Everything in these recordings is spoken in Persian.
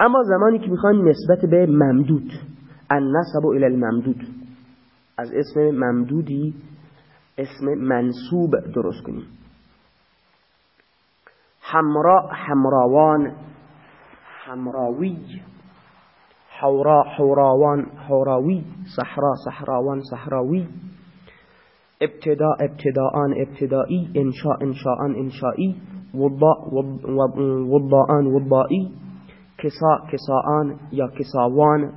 اما زمانی که می‌خوایم نسبت به ممدود النسب الى الممدود. از اسم ممدودی اسم منصوب درست کنیم. حمرا حمراوان حمراوی حورا حوراوان حوراوی صحرا صحراوان صحراوی. ابتداء ابتداءان ابتدائی انشاء انشاءان انشائی. وضاءان وضائی. کسا کساان یا کساوان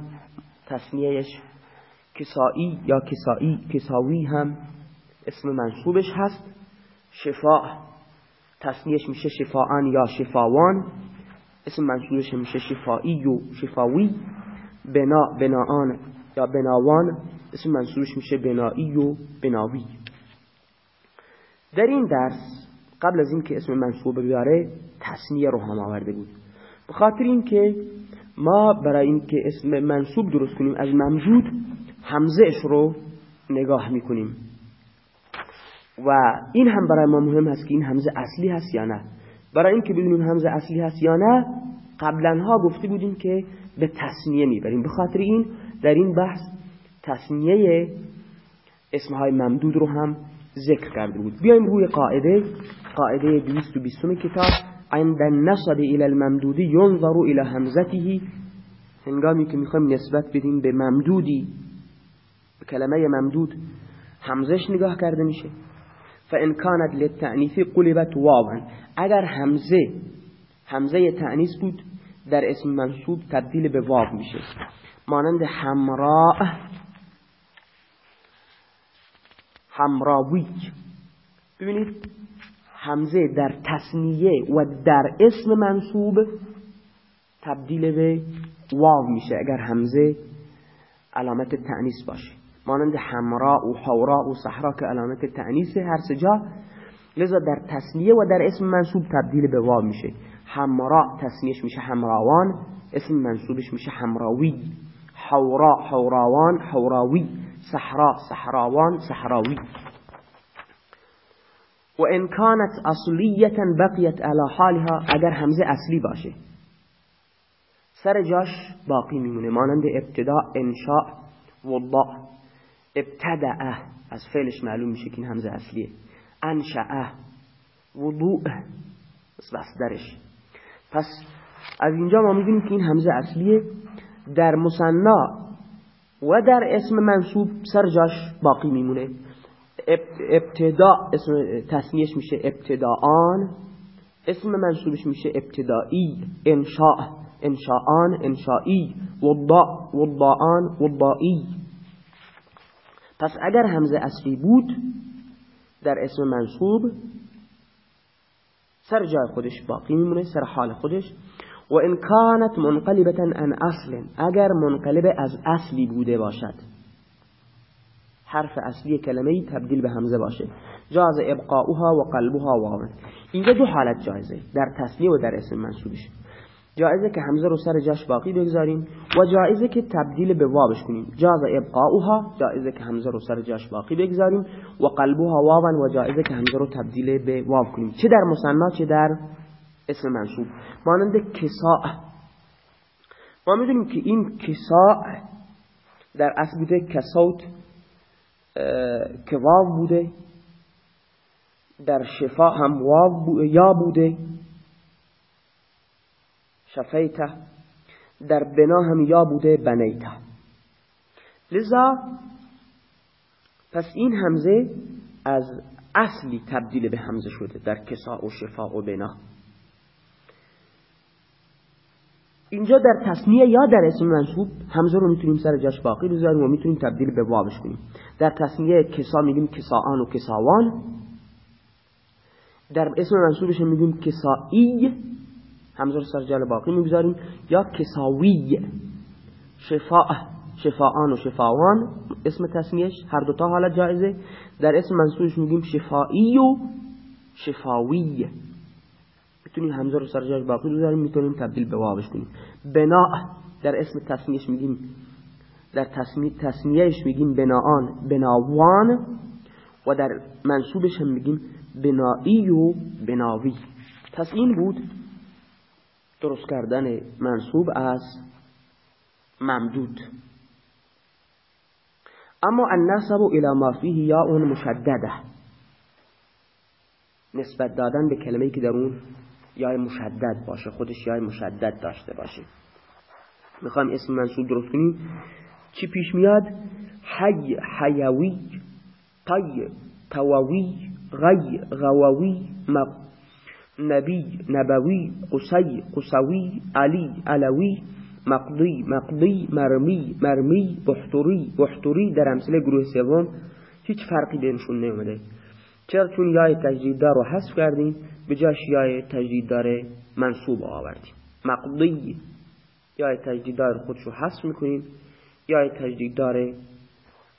تصنیهش کسایی یا کسایی کساوی هم اسم منصوبش هست. شفا تصنیهش میشه شفاان یا شفاوان. اسم منصوبش میشه شفایی و شفاوی. بنا بناان یا بناوان. اسم منصوبش میشه بنایی و بناوی. در این درس قبل از اینکه اسم منصوب بیاره تصنیه رو هم آورده بود. بخاطر اینکه ما برای اینکه اسم منصوب درست کنیم از ممجود همزهش رو نگاه می‌کنیم. و این هم برای ما مهم هست که این همزه اصلی هست یا نه. برای اینکه بدونیم همزه اصلی هست یا نه قبلا ها گفته بودیم که به تصنیه می‌بریم. به خاطر این در این بحث تصنیه اسمهای ممدود رو هم ذکر کرده بود. بیایم روی قاعده قاعده 220 کتاب. عند النصب الى الممدودی ينظر الى همزته. هنگامی که می‌خوایم نسبت بدیم به ممدودی به کلمه ممدود همزش نگاه کرده میشه. فان كانت للتعنیف قلبت واوا. اگر همزه همزه تعنیس بود در اسم منصوب تبدیل به واو میشه. مانند حمراء حمراوی ببینید همزه در تصنیه و در اسم منصوب تبدیل به واو میشه. اگر همزه علامت تعنیس باشه. مانند حمراء و حوراء و صحرا که علامت تعنیس هر سجا لذا در تصنیه و در اسم منصوب تبدیل به واو میشه. حمراء تصنیهش میشه حمراوان اسم منصوبش میشه حمراوی. حورا حوراوان حوراوی. صحرا صحراوان صحراوی. و ان كانت اصلیتا بقیت على حالها اگر همزه اصلی باشه. سر جاش باقی میمونه مانند ابتداء انشاء وضاء ابتدأ از فعلش معلوم میشه که این همزه اصلیه. انشأ وضوء بس درش پس از اینجا ما می‌بینیم که این همزه اصلیه. در مصنا و در اسم منصوب سر جاش باقی میمونه. ابتدا اسم تصنیهش میشه ابتداان اسم منصوبش میشه ابتدایی انشاء انشاءان انشائی وضاء وضاءان وضائی. پس اگر همزه اصلی بود در اسم منصوب سر جای خودش باقی میمونه سر حال خودش. و ان كانت منقلبه عن اصل اگر منقلب از اصلی بوده باشد. حرف اصلی کلمه تبدیل به همزه باشه. جاز ابقاؤها و قلبها واو. اینجا دو حالت جایزه در تصنیه و در اسم منصوبش. جایزه که همزه رو سر جاش باقی بگذاریم و جایزه که تبدیل به واوش کنیم. جاز ابقاؤها جایزه که همزه رو سر جاش باقی بگذاریم و قلبها واون و جایزه که همزه رو تبدیل به واو کنیم. چه در مصنع چه در اسم منصوب. مانند کساء. ما می‌دونیم که این کساء در اصل بوده کسوت که واو بوده در شفا هم واو یا بوده. شفیته در بنا هم یا بوده بنیته. لذا پس این همزه از اصلی تبدیل به همزه شده در کسا و شفا و بنا. اینجا در تصنیه یا در اسم منصوب همزه رو می‌تونیم سر جاش باقی بذاریم و می‌تونیم تبدیل به واوش کنیم در تصنیه کسا میگیم کساان و کساوان. در اسم منصوبش میگیم کسایی. همزه رو سر جال باقی می‌گذاریم. یا کساوی. شفاء شفاان و شفاوان. اسم تصنیهش هر دوتا حالت جایزه. در اسم منصوبش میگیم شفایی و شفاوی. می‌تونیم همزه رو سر جاش باقی بذاریم می‌تونیم تبدیل به واوش کنیم. بنا در اسم تصنیهش میگیم در تصنیهش میگیم بناان بناوان و در منصوبش هم میگیم بنایی و بناوی. این بود درست کردن منصوب از ممدود. اما النصب الى ما فیه یا اون مشدده. نسبت دادن به کلمه که در اون یا مشدد باشه خودش یا مشدد داشته باشه. می‌خوایم اسم منصوب درست کنیم چی پیش میاد؟ حی حیوی طی تووی غی غووی مق نبی نبوی قسی قسوی علی علوی مقضی مقضی مرمی مرمی بحتوری بحتوری در امثله گروه سوم. هیچ فرقی بینشون نیومده. چرا چون یای تجدیددار رو حذف کردیم به جاش یای تجدیددار منصوب آوردیم مقضی یای تجدیددار خودش رو حذف می‌کنیم یای تجدیددار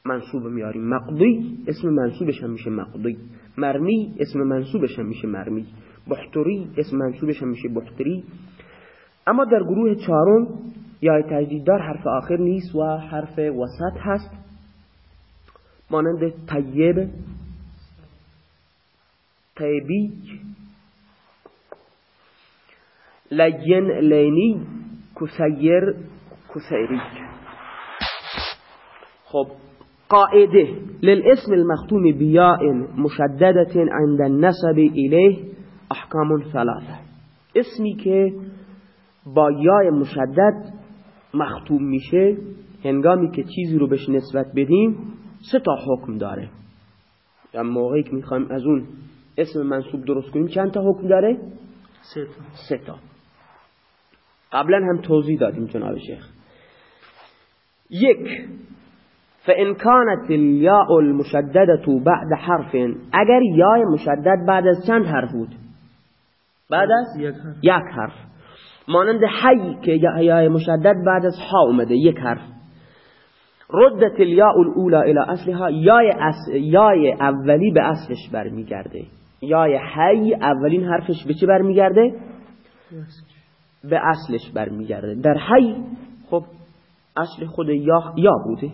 منصوب میاریم مقضی اسم منصوبش هم میشه مقضی. مرمی اسم منصوبش هم میشه مرمی. بحتوری اسم منصوبش هم میشه بحتری. اما در گروه چهارم یا تجدیددار حرف آخر نیست و حرف وسط هست. مانند طیب طیبی لین لینی کسیر کسیری خب قاعده. للاسم المختوم بیاء مشددة عند النسب إليه احکام ثلاثه. اسمی که با یای مشدد مختوم میشه هنگامی که چیزی رو بهش نسبت بدیم سه تا حکم داره. یا موقعی که می‌خوایم از اون اسم منصوب درست کنیم. چند تا حکم داره؟ سه تا. سه تا. قبلا هم توضیح دادیم جناب شیخ. یک فان كانت الياء المشدده بعد حرف. اگر یای مشدد بعد از چند حرف بود؟ بعد از یک حرف. یک حرف. مانند حی که یای مشدد بعد از ها اومده یک حرف. ردت الیاء الاولى الى اصلها یای. یای اولی به اصلش برمیگرده. یای حی اولین حرفش به چی برمیگرده؟ به اصلش برمیگرده. در حی خب اصل خود یا یا بوده.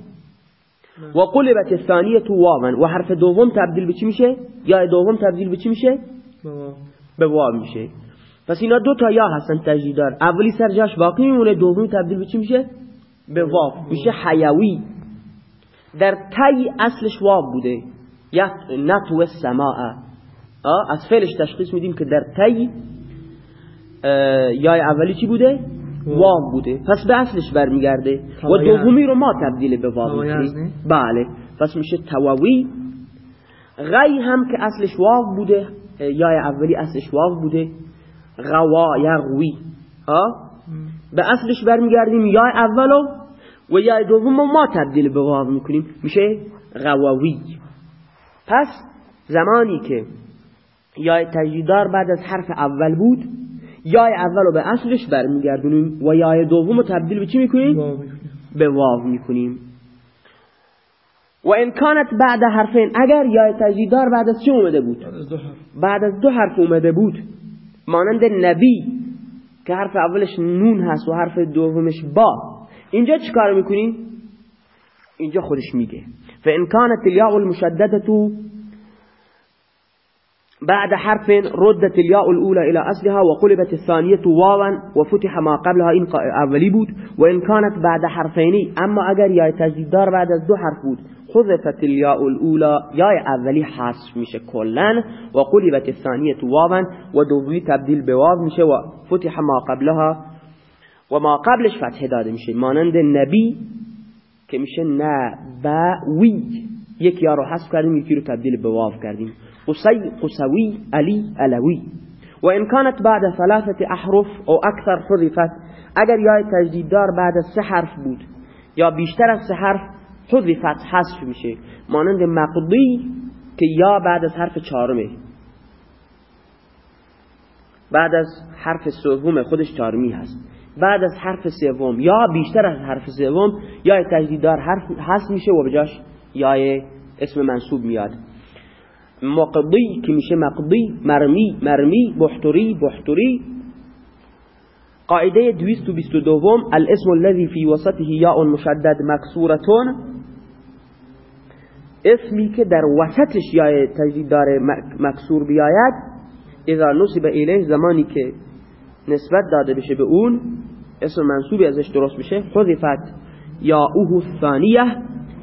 و قلبت الثانیه واوا و حرف دوم تبدیل به چی میشه؟ یا دوم تبدیل به چی میشه؟ به واو. میشه. پس اینا دو تا یا هستن تجدیدار اولی سر جاش باقی میمونه دومی تبدیل به چی میشه؟ به واو. میشه حیوی. در تی اصلش واو بوده. یا نطو السماء. از فعلش تشخیص میدیم که در تی یا اولی چی بوده؟ واو بوده. پس به اصلش برمیگرده. و. دومی رو ما تبدیل به توایز می‌کنیم؟ بله. پس میشه تووی غی هم که اصلش واو بوده یا اولی اصلش واو بوده. غوا یغوی ها به اصلش برمیگردیم یا اولو و یا دوم ما تبدیل به واو می‌کنیم. میشه غواوی. پس زمانی که یا تجدیدار بعد از حرف اول بود یا اول رو به اصلش برمیگردونیم و یا دوم رو تبدیل به چی می‌کنیم؟ می‌کنیم. به واو می‌کنیم و ان کانت بعد حرفین اگر یا تجدیدار بعد از چه اومده بود؟ بعد از دو حرف اومده بود مانند نبی که حرف اولش نون هست و حرف دومش با اینجا چیکار می‌کنی؟ اینجا خودش میگه فان كانت الياء المشدده بعد حرف ردت الياء الأولى إلى أصلها وقلبت الثانية واوا وفتح ما قبلها قا- اولی بود. و ان كانت بعد حرفینی أما اگر یا تجدیددار بعد از دو حرف بود. حذفت الياء الأولى یا اولی حذف میشه کلا و قلبت الثانية واوا و دومی تبدیل به واو میشه و فتح ما قبلها. و ما قبلش فتح داده میشه. مانند نبی که میشه نبوی. یک یا رو حذف کردیم یکی رو تبدیل به کردیم. قصی قصوی علی علوی و ان كانت بعد ثلاثه احرف او اکثر حذفت اگر یا تجدیددار بعد از سه حرف بود یا بیشتر از سه حرف حذفت حذف میشه. مانند مقضی که یا بعد از حرف چهارمه. بعد از حرف سوم خودش چهارمی هست. بعد از حرف سوم یا بیشتر از حرف سوم یا تجدیددار حرف حذف میشه و بجاش یا اسم منصوب میاد. مقضی که میشه مقضی مرمی مرمی بحتری بحتری قاعده 222 الاسم الذي في وسطه یاء مشدد مکسورتون. اسمی که در وسطش یا تجدیددار مکسور بیاید اذا نصب الیه زمانی که نسبت داده بشه به اون اسم منصوبی ازش درست بشه حذفت یا اوه ثانیه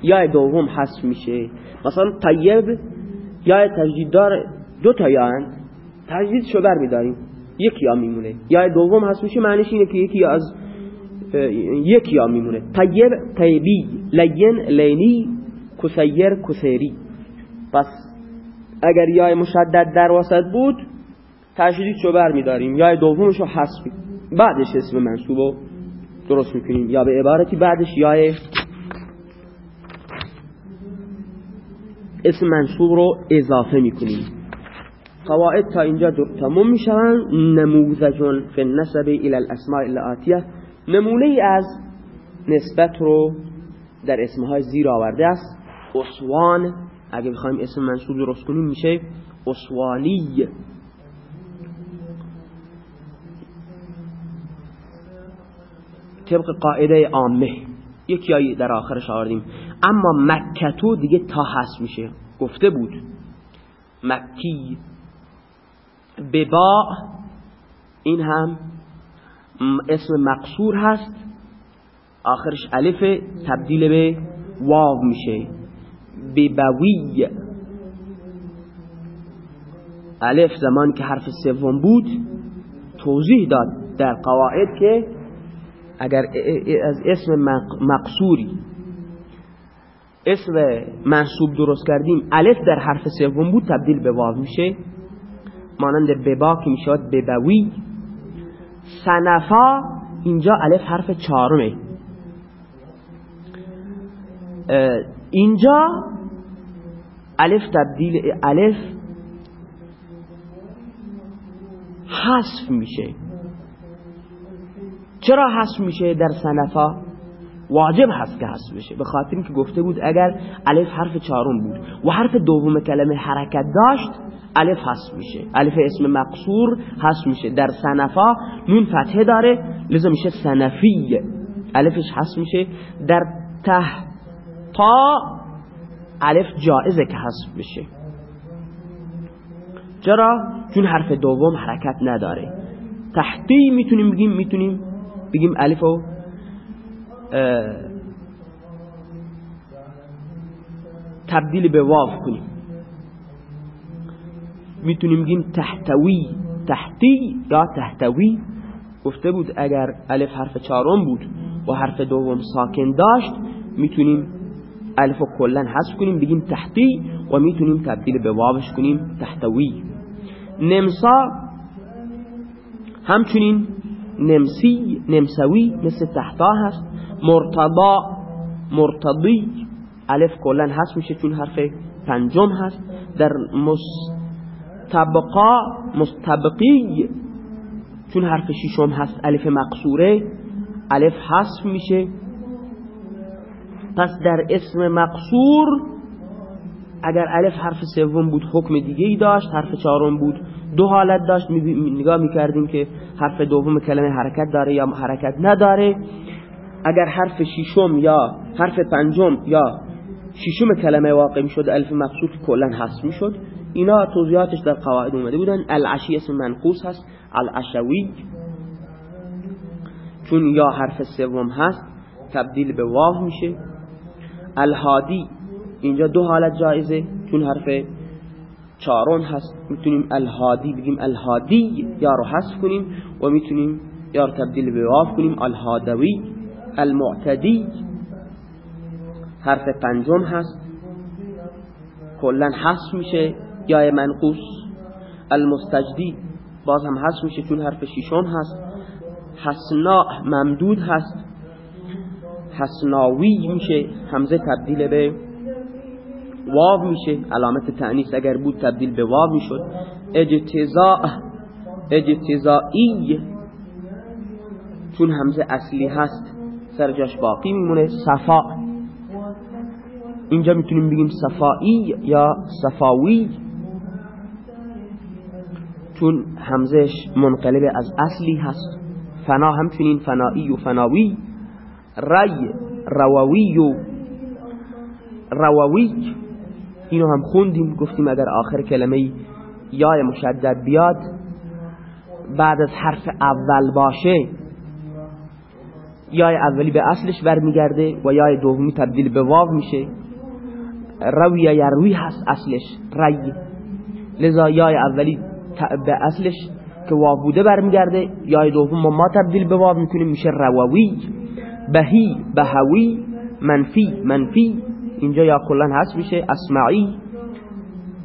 یا دوم حذف میشه. مثلا طیب یا تجدید دار دو تا یا تجدید شو بر میداریم. یک یا میمونه. یا دوم هست میشه معنیش اینه که یکی از یک یا میمونه. طیب طیبی لین لینی کسیر کسیری. پس اگر یا مشدد در وسط بود تشدید شو بر میداریم. یا دومش رو حذف بعدش اسم منصوب رو درست می‌کنیم. یا به عبارتی بعدش یا اسم منصوب رو اضافه می‌کنیم. قواعد تا اینجا تموم می‌شوند. نموذج فی النسب الى الاسماء الاتیه نمونه ای از نسبت رو در اسمهای زیر آورده است. اسوان اگه بخوایم اسم منصوب درست کنیم میشه اسوانی طبق قاعده عامه. یکی در آخرش آوردیم. اما مکتو دیگه تا هست میشه. گفته بود. مکی ببا این هم اسم مقصور هست. آخرش الف تبدیل به واو میشه. ببوی. الف زمان که حرف سوم بود. توضیح داد در قواعد که اگر از اسم مقصوری. اسم منصوب درست کردیم الف در حرف سوم بود تبدیل به واو میشه. مانند ببا که می‌شود ببوی سنفا اینجا الف حرف چهارمه. اینجا الف تبدیل الف حذف میشه. چرا حذف میشه در سنفا واجب هست که حذف بشه. به خاطر که گفته بود اگر الف حرف چهارم بود و حرف دوم کلمه حرکت داشت الف حذف میشه. الف اسم مقصور حذف میشه. در سنفا نون فتحه داره لذا میشه سنفی الفش حذف میشه. در ته تا الف جائزه که حذف بشه. چرا؟ چون حرف دوم حرکت نداره. تحتی می‌تونیم بگیم می‌تونیم بگیم الفو تبدیل به واو کنیم. می‌تونیم بگیم تحتوی تحتی یا تحتوی. گفته بود اگر الف حرف چهارم بود و حرف دوم ساکن داشت می‌تونیم الف رو کلن حذف کنیم بگیم تحتی و می‌تونیم تبدیل به واوش کنیم تحتوی. نمسا همچنین نمسی نمسوی مثل تحتا هست. مرتضا مرتضی الف کلن هست میشه چون حرف پنجم هست. در مستبقا مستبقی چون حرف ششم هست الف مقصوره. الف حذف میشه. پس در اسم مقصور اگر الف حرف سوم بود حکم دیگه ای داشت حرف چهارم بود دو حالت داشت. نگاه می‌کردیم که حرف دوم کلمه حرکت داره یا حرکت نداره. اگر حرف ششم یا حرف پنجم یا ششم کلمه واقع می‌شد الف مقصود کلا حذف می‌شد. اینا توضیحاتش در قواعد اومده بودن. العشی اسم منقوص هست. العشوی. چون یا حرف سوم هست تبدیل به واو میشه. الهادی. اینجا دو حالت جایزه. چون حرف چارون هست می‌تونیم الهادی بگیم الهادی یا رو حذف کنیم و می‌تونیم یا رو تبدیل به واو کنیم الهادوی المعتدی. حرف پنجم هست کلا حذف میشه یا منقوص المستجدی باز هم حذف میشه چون حرف ششم هست. حسنا ممدود هست حسناوی میشه همزه تبدیل به واو میشه. علامت تعنیس اگر بود تبدیل به واو می‌شد. اجتزاء اجتزائی چون همزه اصلی هست سر جاش باقی میمونه. صفا. اینجا می‌تونیم بگیم صفایی یا صفاوی. چون همزهش منقلب از اصلی هست. فنا همچنین فنایی و فناوی. ری رواوی و رواوی اینو هم خوندیم گفتیم اگر آخر کلمه یا مشدد بیاد بعد از حرف اول باشه یای اولی به اصلش برمیگرده و یای دومی تبدیل به واو میشه. روی یا روی هست اصلش ری لذا یای اولی به اصلش که واو بوده برمیگرده یای دوم ما تبدیل به واو می‌کنیم میشه رووی بهی بهوی منفی منفی. اینجا یا کلا هست میشه اسمعی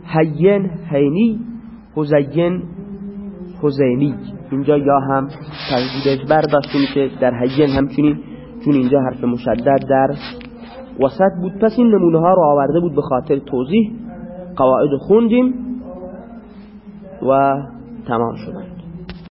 هین هینی حزین حزینی. اینجا یا هم تجدیدش برداشته میشه در هین همچنین چون اینجا حرف مشدد در وسط بود. پس این نمونه ها رو آورده بود به خاطر توضیح. قواعد خوندیم و تمام شدن